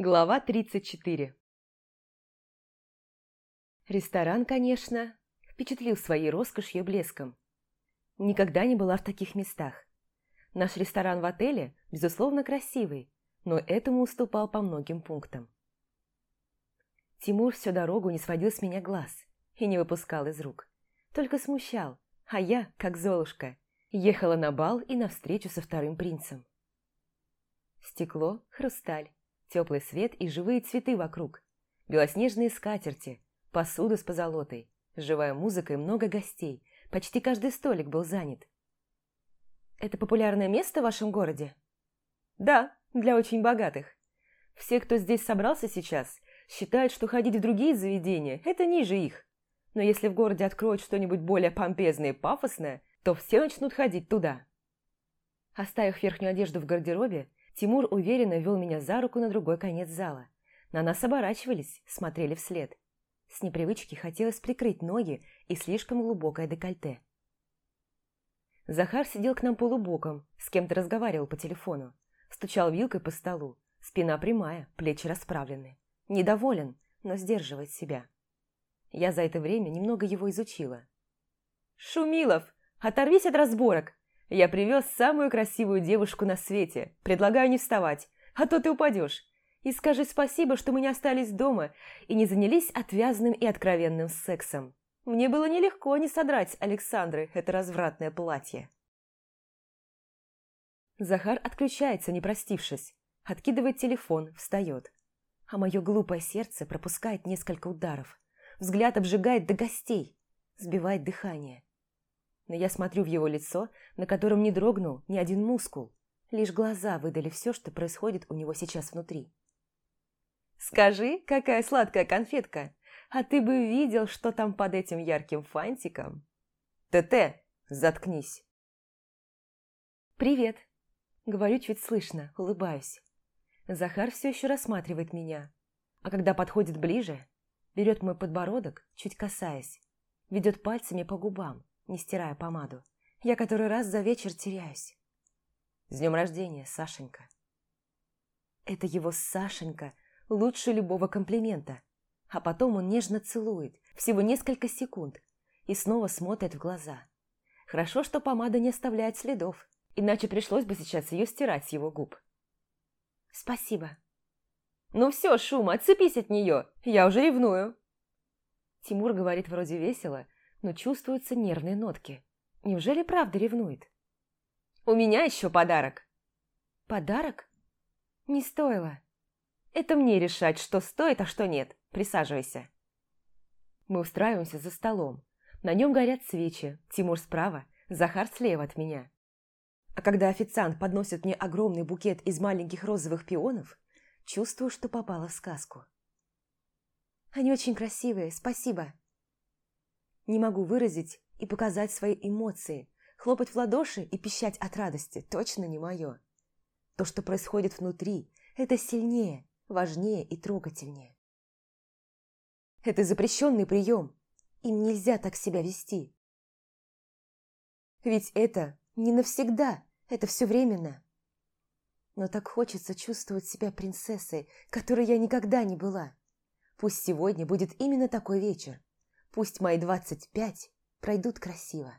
Глава 34 Ресторан, конечно, впечатлил своей роскошью и блеском. Никогда не была в таких местах. Наш ресторан в отеле, безусловно, красивый, но этому уступал по многим пунктам. Тимур всю дорогу не сводил с меня глаз и не выпускал из рук. Только смущал, а я, как Золушка, ехала на бал и навстречу со вторым принцем. Стекло, хрусталь, теплый свет и живые цветы вокруг, белоснежные скатерти, посуда с позолотой, живая музыка и много гостей, почти каждый столик был занят. «Это популярное место в вашем городе?» «Да, для очень богатых. Все, кто здесь собрался сейчас, считают, что ходить в другие заведения – это ниже их. Но если в городе откроют что-нибудь более помпезное и пафосное, то все начнут ходить туда». Оставив верхнюю одежду в гардеробе, Тимур уверенно вел меня за руку на другой конец зала. На нас оборачивались, смотрели вслед. С непривычки хотелось прикрыть ноги и слишком глубокое декольте. Захар сидел к нам полубоком, с кем-то разговаривал по телефону. Стучал вилкой по столу, спина прямая, плечи расправлены. Недоволен, но сдерживает себя. Я за это время немного его изучила. «Шумилов, оторвись от разборок! Я привез самую красивую девушку на свете. Предлагаю не вставать, а то ты упадешь. И скажи спасибо, что мы не остались дома и не занялись отвязным и откровенным сексом. Мне было нелегко не содрать Александры это развратное платье. Захар отключается, не простившись. Откидывает телефон, встает. А мое глупое сердце пропускает несколько ударов. Взгляд обжигает до гостей, сбивает дыхание но я смотрю в его лицо, на котором не дрогнул ни один мускул. Лишь глаза выдали все, что происходит у него сейчас внутри. «Скажи, какая сладкая конфетка! А ты бы видел, что там под этим ярким фантиком!» «ТТ, заткнись!» «Привет!» Говорю чуть слышно, улыбаюсь. Захар все еще рассматривает меня, а когда подходит ближе, берет мой подбородок, чуть касаясь, ведет пальцами по губам, не стирая помаду. Я который раз за вечер теряюсь. С днем рождения, Сашенька. Это его Сашенька лучше любого комплимента. А потом он нежно целует, всего несколько секунд, и снова смотрит в глаза. Хорошо, что помада не оставляет следов, иначе пришлось бы сейчас ее стирать с его губ. Спасибо. Ну все, Шума, отцепись от нее, я уже ревную. Тимур говорит вроде весело, но чувствуются нервные нотки. Неужели правда ревнует? «У меня еще подарок!» «Подарок? Не стоило. Это мне решать, что стоит, а что нет. Присаживайся». Мы устраиваемся за столом. На нем горят свечи. Тимур справа, Захар слева от меня. А когда официант подносит мне огромный букет из маленьких розовых пионов, чувствую, что попала в сказку. «Они очень красивые, спасибо!» Не могу выразить и показать свои эмоции. Хлопать в ладоши и пищать от радости точно не мое. То, что происходит внутри, это сильнее, важнее и трогательнее. Это запрещенный прием. Им нельзя так себя вести. Ведь это не навсегда, это все временно. Но так хочется чувствовать себя принцессой, которой я никогда не была. Пусть сегодня будет именно такой вечер. Пусть мои двадцать пять пройдут красиво.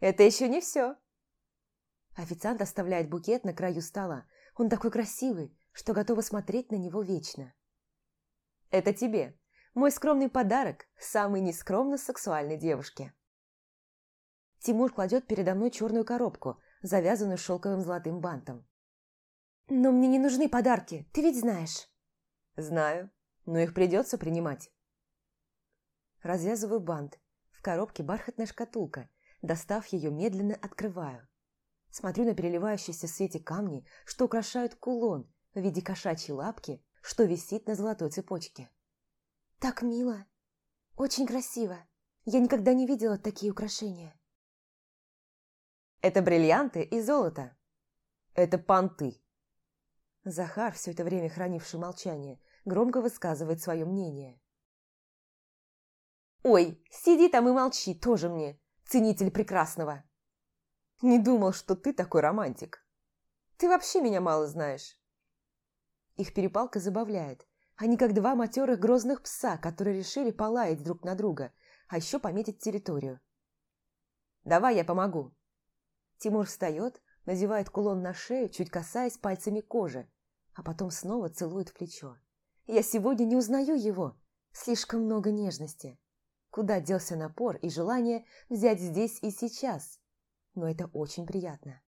Это еще не все. Официант оставляет букет на краю стола. Он такой красивый, что готова смотреть на него вечно. Это тебе. Мой скромный подарок самой нескромно сексуальной девушке. Тимур кладет передо мной черную коробку, завязанную шелковым золотым бантом. «Но мне не нужны подарки, ты ведь знаешь». «Знаю, но их придется принимать». Развязываю бант. В коробке бархатная шкатулка. Достав ее, медленно открываю. Смотрю на переливающиеся в свете камни, что украшают кулон в виде кошачьей лапки, что висит на золотой цепочке. Так мило. Очень красиво. Я никогда не видела такие украшения. Это бриллианты и золото. Это понты. Захар, все это время хранивший молчание, громко высказывает свое мнение. Ой, сиди там и молчи, тоже мне, ценитель прекрасного. Не думал, что ты такой романтик. Ты вообще меня мало знаешь. Их перепалка забавляет. Они как два матерых грозных пса, которые решили полаять друг на друга, а еще пометить территорию. «Давай я помогу». Тимур встает, надевает кулон на шею, чуть касаясь пальцами кожи, а потом снова целует плечо. Я сегодня не узнаю его. Слишком много нежности. Куда делся напор и желание взять здесь и сейчас? Но это очень приятно.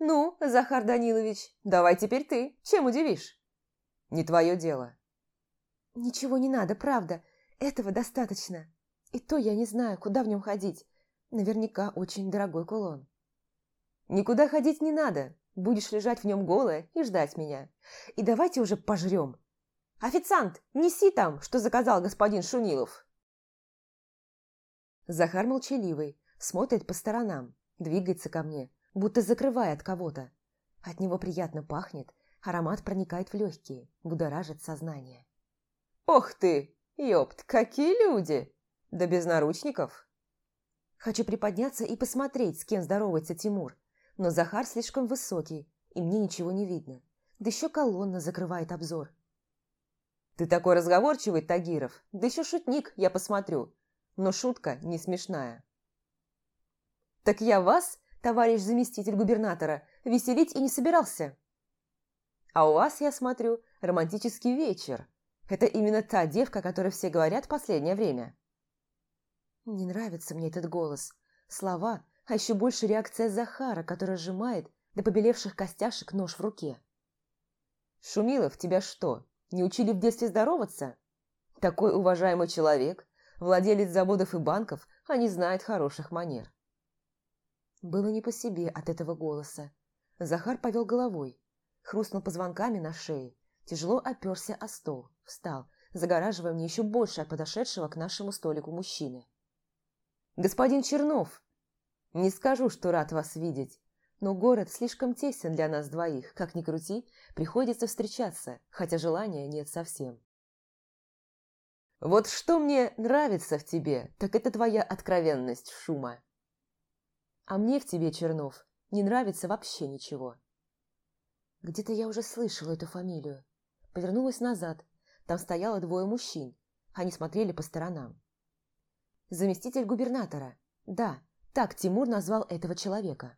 «Ну, Захар Данилович, давай теперь ты. Чем удивишь?» «Не твое дело». «Ничего не надо, правда. Этого достаточно. И то я не знаю, куда в нем ходить. Наверняка очень дорогой кулон». «Никуда ходить не надо. Будешь лежать в нем голая и ждать меня. И давайте уже пожрем. Официант, неси там, что заказал господин Шунилов». Захар молчаливый, смотрит по сторонам, двигается ко мне, будто закрывая от кого-то. От него приятно пахнет, аромат проникает в легкие, будоражит сознание. «Ох ты! Ёпт, какие люди! Да без наручников!» Хочу приподняться и посмотреть, с кем здоровается Тимур, но Захар слишком высокий, и мне ничего не видно. Да еще колонна закрывает обзор. «Ты такой разговорчивый, Тагиров, да еще шутник, я посмотрю. Но шутка не смешная». «Так я вас, товарищ заместитель губернатора, веселить и не собирался». «А у вас, я смотрю, романтический вечер. Это именно та девка, о которой все говорят в последнее время». Не нравится мне этот голос. Слова, а еще больше реакция Захара, который сжимает до побелевших костяшек нож в руке. «Шумилов, тебя что, не учили в детстве здороваться? Такой уважаемый человек, владелец заводов и банков, а не знает хороших манер». Было не по себе от этого голоса. Захар повел головой, хрустнул позвонками на шее, тяжело оперся о стол, встал, загораживая мне еще больше от подошедшего к нашему столику мужчины. «Господин Чернов, не скажу, что рад вас видеть, но город слишком тесен для нас двоих. Как ни крути, приходится встречаться, хотя желания нет совсем. Вот что мне нравится в тебе, так это твоя откровенность, Шума. А мне в тебе, Чернов, не нравится вообще ничего. Где-то я уже слышала эту фамилию. Повернулась назад. Там стояло двое мужчин. Они смотрели по сторонам. Заместитель губернатора. Да, так Тимур назвал этого человека.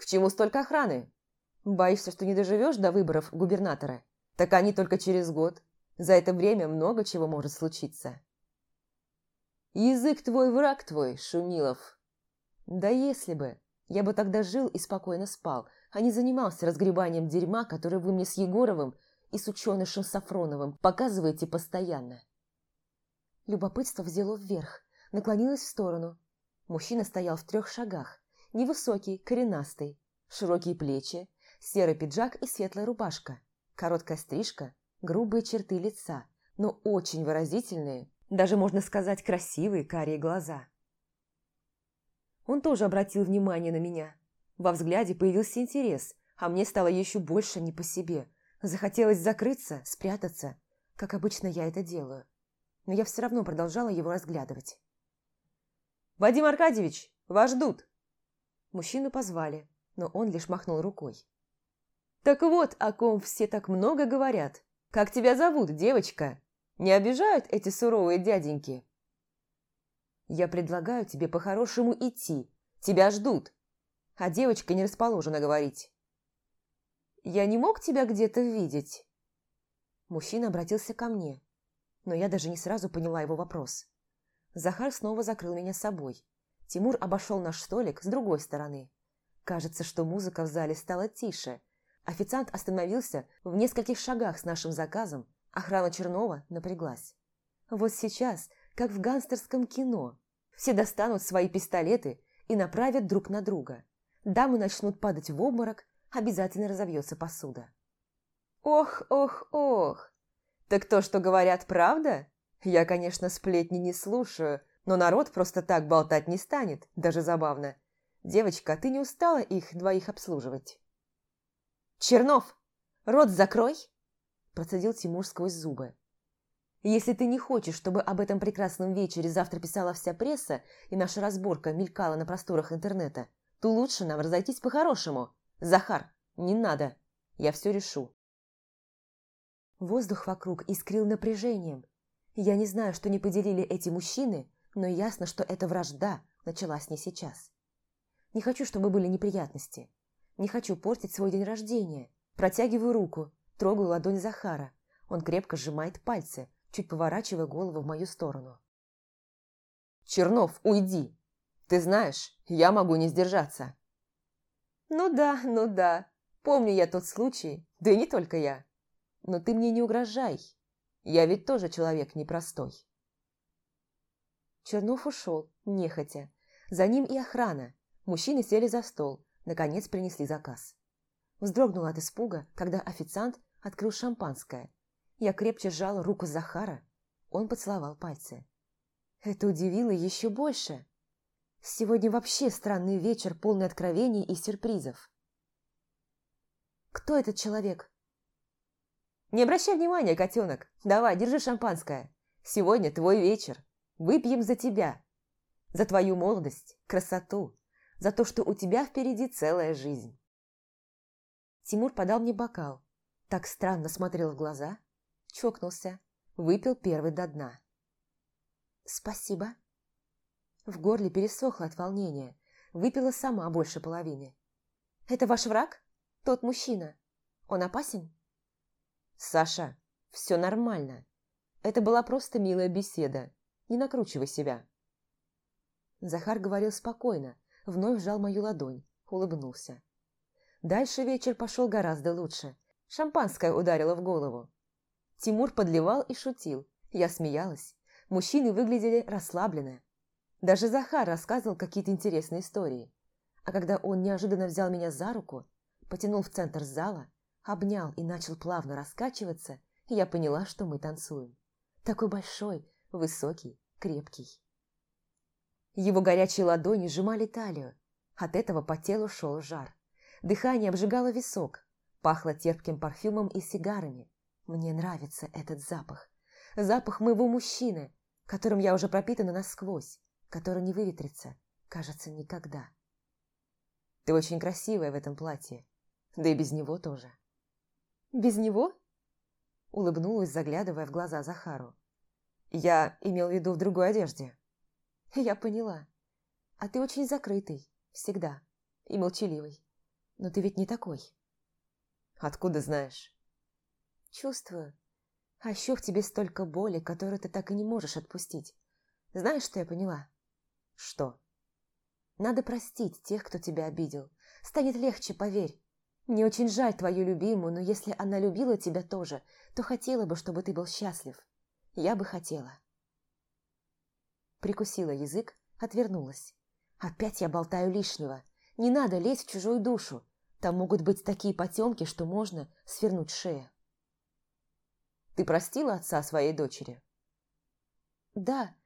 «К чему столько охраны? Боишься, что не доживешь до выборов губернатора? Так они только через год. За это время много чего может случиться». «Язык твой, враг твой, Шумилов!» «Да если бы! Я бы тогда жил и спокойно спал, а не занимался разгребанием дерьма, которое вы мне с Егоровым и с ученышем Сафроновым показываете постоянно». Любопытство взяло вверх, наклонилась в сторону. Мужчина стоял в трех шагах, невысокий, коренастый, широкие плечи, серый пиджак и светлая рубашка, короткая стрижка, грубые черты лица, но очень выразительные, даже можно сказать красивые карие глаза. Он тоже обратил внимание на меня. Во взгляде появился интерес, а мне стало еще больше не по себе. Захотелось закрыться, спрятаться, как обычно я это делаю. Но я все равно продолжала его разглядывать. «Вадим Аркадьевич, вас ждут!» Мужчину позвали, но он лишь махнул рукой. «Так вот, о ком все так много говорят. Как тебя зовут, девочка? Не обижают эти суровые дяденьки?» «Я предлагаю тебе по-хорошему идти. Тебя ждут. А девочка не расположена говорить». «Я не мог тебя где-то видеть?» Мужчина обратился ко мне, но я даже не сразу поняла его вопрос. Захар снова закрыл меня собой. Тимур обошел наш столик с другой стороны. Кажется, что музыка в зале стала тише. Официант остановился в нескольких шагах с нашим заказом. Охрана Чернова напряглась. Вот сейчас, как в гангстерском кино, все достанут свои пистолеты и направят друг на друга. Дамы начнут падать в обморок, обязательно разовьется посуда. «Ох, ох, ох! Так то, что говорят, правда?» Я, конечно, сплетни не слушаю, но народ просто так болтать не станет, даже забавно. Девочка, ты не устала их двоих обслуживать? «Чернов, рот закрой!» Процедил Тимур сквозь зубы. «Если ты не хочешь, чтобы об этом прекрасном вечере завтра писала вся пресса и наша разборка мелькала на просторах интернета, то лучше нам разойтись по-хорошему. Захар, Не надо. Я все решу. Воздух вокруг искрил напряжением. Я не знаю, что не поделили эти мужчины, но ясно, что эта вражда началась не сейчас. Не хочу, чтобы были неприятности. Не хочу портить свой день рождения. Протягиваю руку, трогаю ладонь Захара. Он крепко сжимает пальцы, чуть поворачивая голову в мою сторону. «Чернов, уйди! Ты знаешь, я могу не сдержаться!» «Ну да, ну да. Помню я тот случай, да и не только я. Но ты мне не угрожай. Я ведь тоже человек непростой». Чернов ушел, нехотя. За ним и охрана. Мужчины сели за стол, наконец принесли заказ. Вздрогнула от испуга, когда официант открыл шампанское. Я крепче сжала руку Захара, он поцеловал пальцы. Это удивило еще больше. Сегодня вообще странный вечер, полный откровений и сюрпризов. «Кто этот человек?» «Не обращай внимания, котенок. Давай, держи шампанское. Сегодня твой вечер. Выпьем за тебя. За твою молодость, красоту, за то, что у тебя впереди целая жизнь. Тимур подал мне бокал, так странно смотрел в глаза, чокнулся, выпил первый до дна. «Спасибо». В горле пересохло от волнения, выпила сама больше половины. «Это ваш враг? Тот мужчина. Он опасен?» «Саша, все нормально. Это была просто милая беседа. Не накручивай себя». Захар говорил спокойно, вновь сжал мою ладонь, улыбнулся. Дальше вечер пошел гораздо лучше. Шампанское ударило в голову. Тимур подливал и шутил. Я смеялась. Мужчины выглядели расслабленно. Даже Захар рассказывал какие-то интересные истории. А когда он неожиданно взял меня за руку, потянул в центр зала, обнял и начал плавно раскачиваться, я поняла, что мы танцуем. Такой большой, высокий, крепкий. Его горячие ладони сжимали талию. От этого по телу шел жар. Дыхание обжигало висок. Пахло терпким парфюмом и сигарами. Мне нравится этот запах. Запах моего мужчины, которым я уже пропитана насквозь, который не выветрится, кажется, никогда. Ты очень красивая в этом платье. Да и без него тоже. Без него? Улыбнулась, заглядывая в глаза Захару. Я имел в виду в другой одежде. Я поняла. А ты очень закрытый, всегда, и молчаливый. Но ты ведь не такой. Откуда знаешь? Чувствую. А еще в тебе столько боли, которую ты так и не можешь отпустить. Знаешь, что я поняла? Что? Надо простить тех, кто тебя обидел. Станет легче, поверь. Мне очень жаль твою любимую, но если она любила тебя тоже, то хотела бы, чтобы ты был счастлив. Я бы хотела. Прикусила язык, отвернулась. Опять я болтаю лишнего. Не надо лезть в чужую душу. Там могут быть такие потемки, что можно свернуть шею. Ты простила отца своей дочери? Да,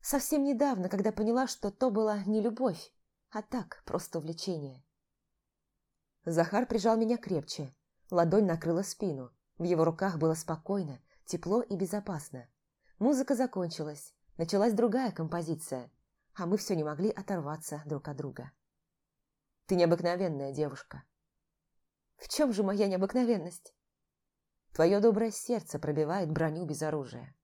совсем недавно, когда поняла, что то была не любовь, а так, просто увлечение. Захар прижал меня крепче. Ладонь накрыла спину. В его руках было спокойно, тепло и безопасно. Музыка закончилась. Началась другая композиция, а мы все не могли оторваться друг от друга. Ты необыкновенная девушка. В чем же моя необыкновенность? Твое доброе сердце пробивает броню без оружия.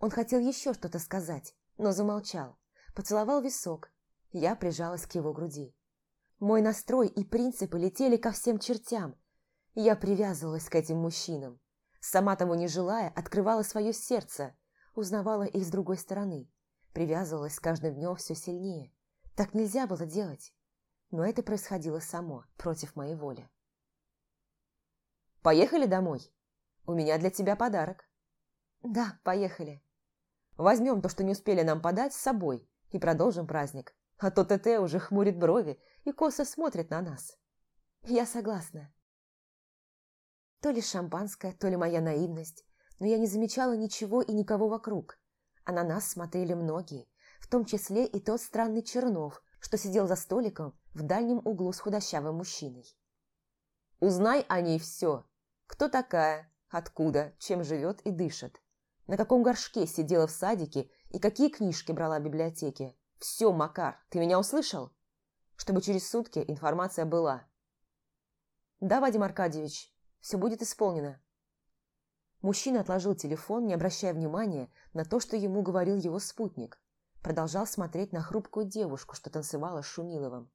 Он хотел еще что-то сказать, но замолчал, поцеловал висок. Я прижалась к его груди. Мой настрой и принципы летели ко всем чертям. Я привязывалась к этим мужчинам. Сама того не желая, открывала свое сердце, узнавала их с другой стороны, привязывалась с каждым днем все сильнее. Так нельзя было делать. Но это происходило само, против моей воли. «Поехали домой? У меня для тебя подарок». «Да, поехали». «Возьмем то, что не успели нам подать, с собой и продолжим праздник. А то ТТ уже хмурит брови и косо смотрит на нас». «Я согласна». То ли шампанское, то ли моя наивность, но я не замечала ничего и никого вокруг. А на нас смотрели многие, в том числе и тот странный Чернов, что сидел за столиком в дальнем углу с худощавым мужчиной. «Узнай о ней все. Кто такая, откуда, чем живет и дышит. На каком горшке сидела в садике и какие книжки брала в библиотеке. Все, Макар, ты меня услышал? Чтобы через сутки информация была». Да, Вадим Аркадьевич, все будет исполнено. Мужчина отложил телефон, не обращая внимания на то, что ему говорил его спутник. Продолжал смотреть на хрупкую девушку, что танцевала с Шумиловым.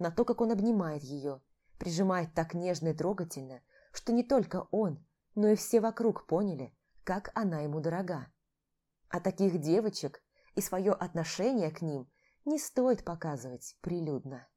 На то, как он обнимает ее, прижимает так нежно и трогательно, что не только он, но и все вокруг поняли, как она ему дорога. А таких девочек и свое отношение к ним не стоит показывать прилюдно.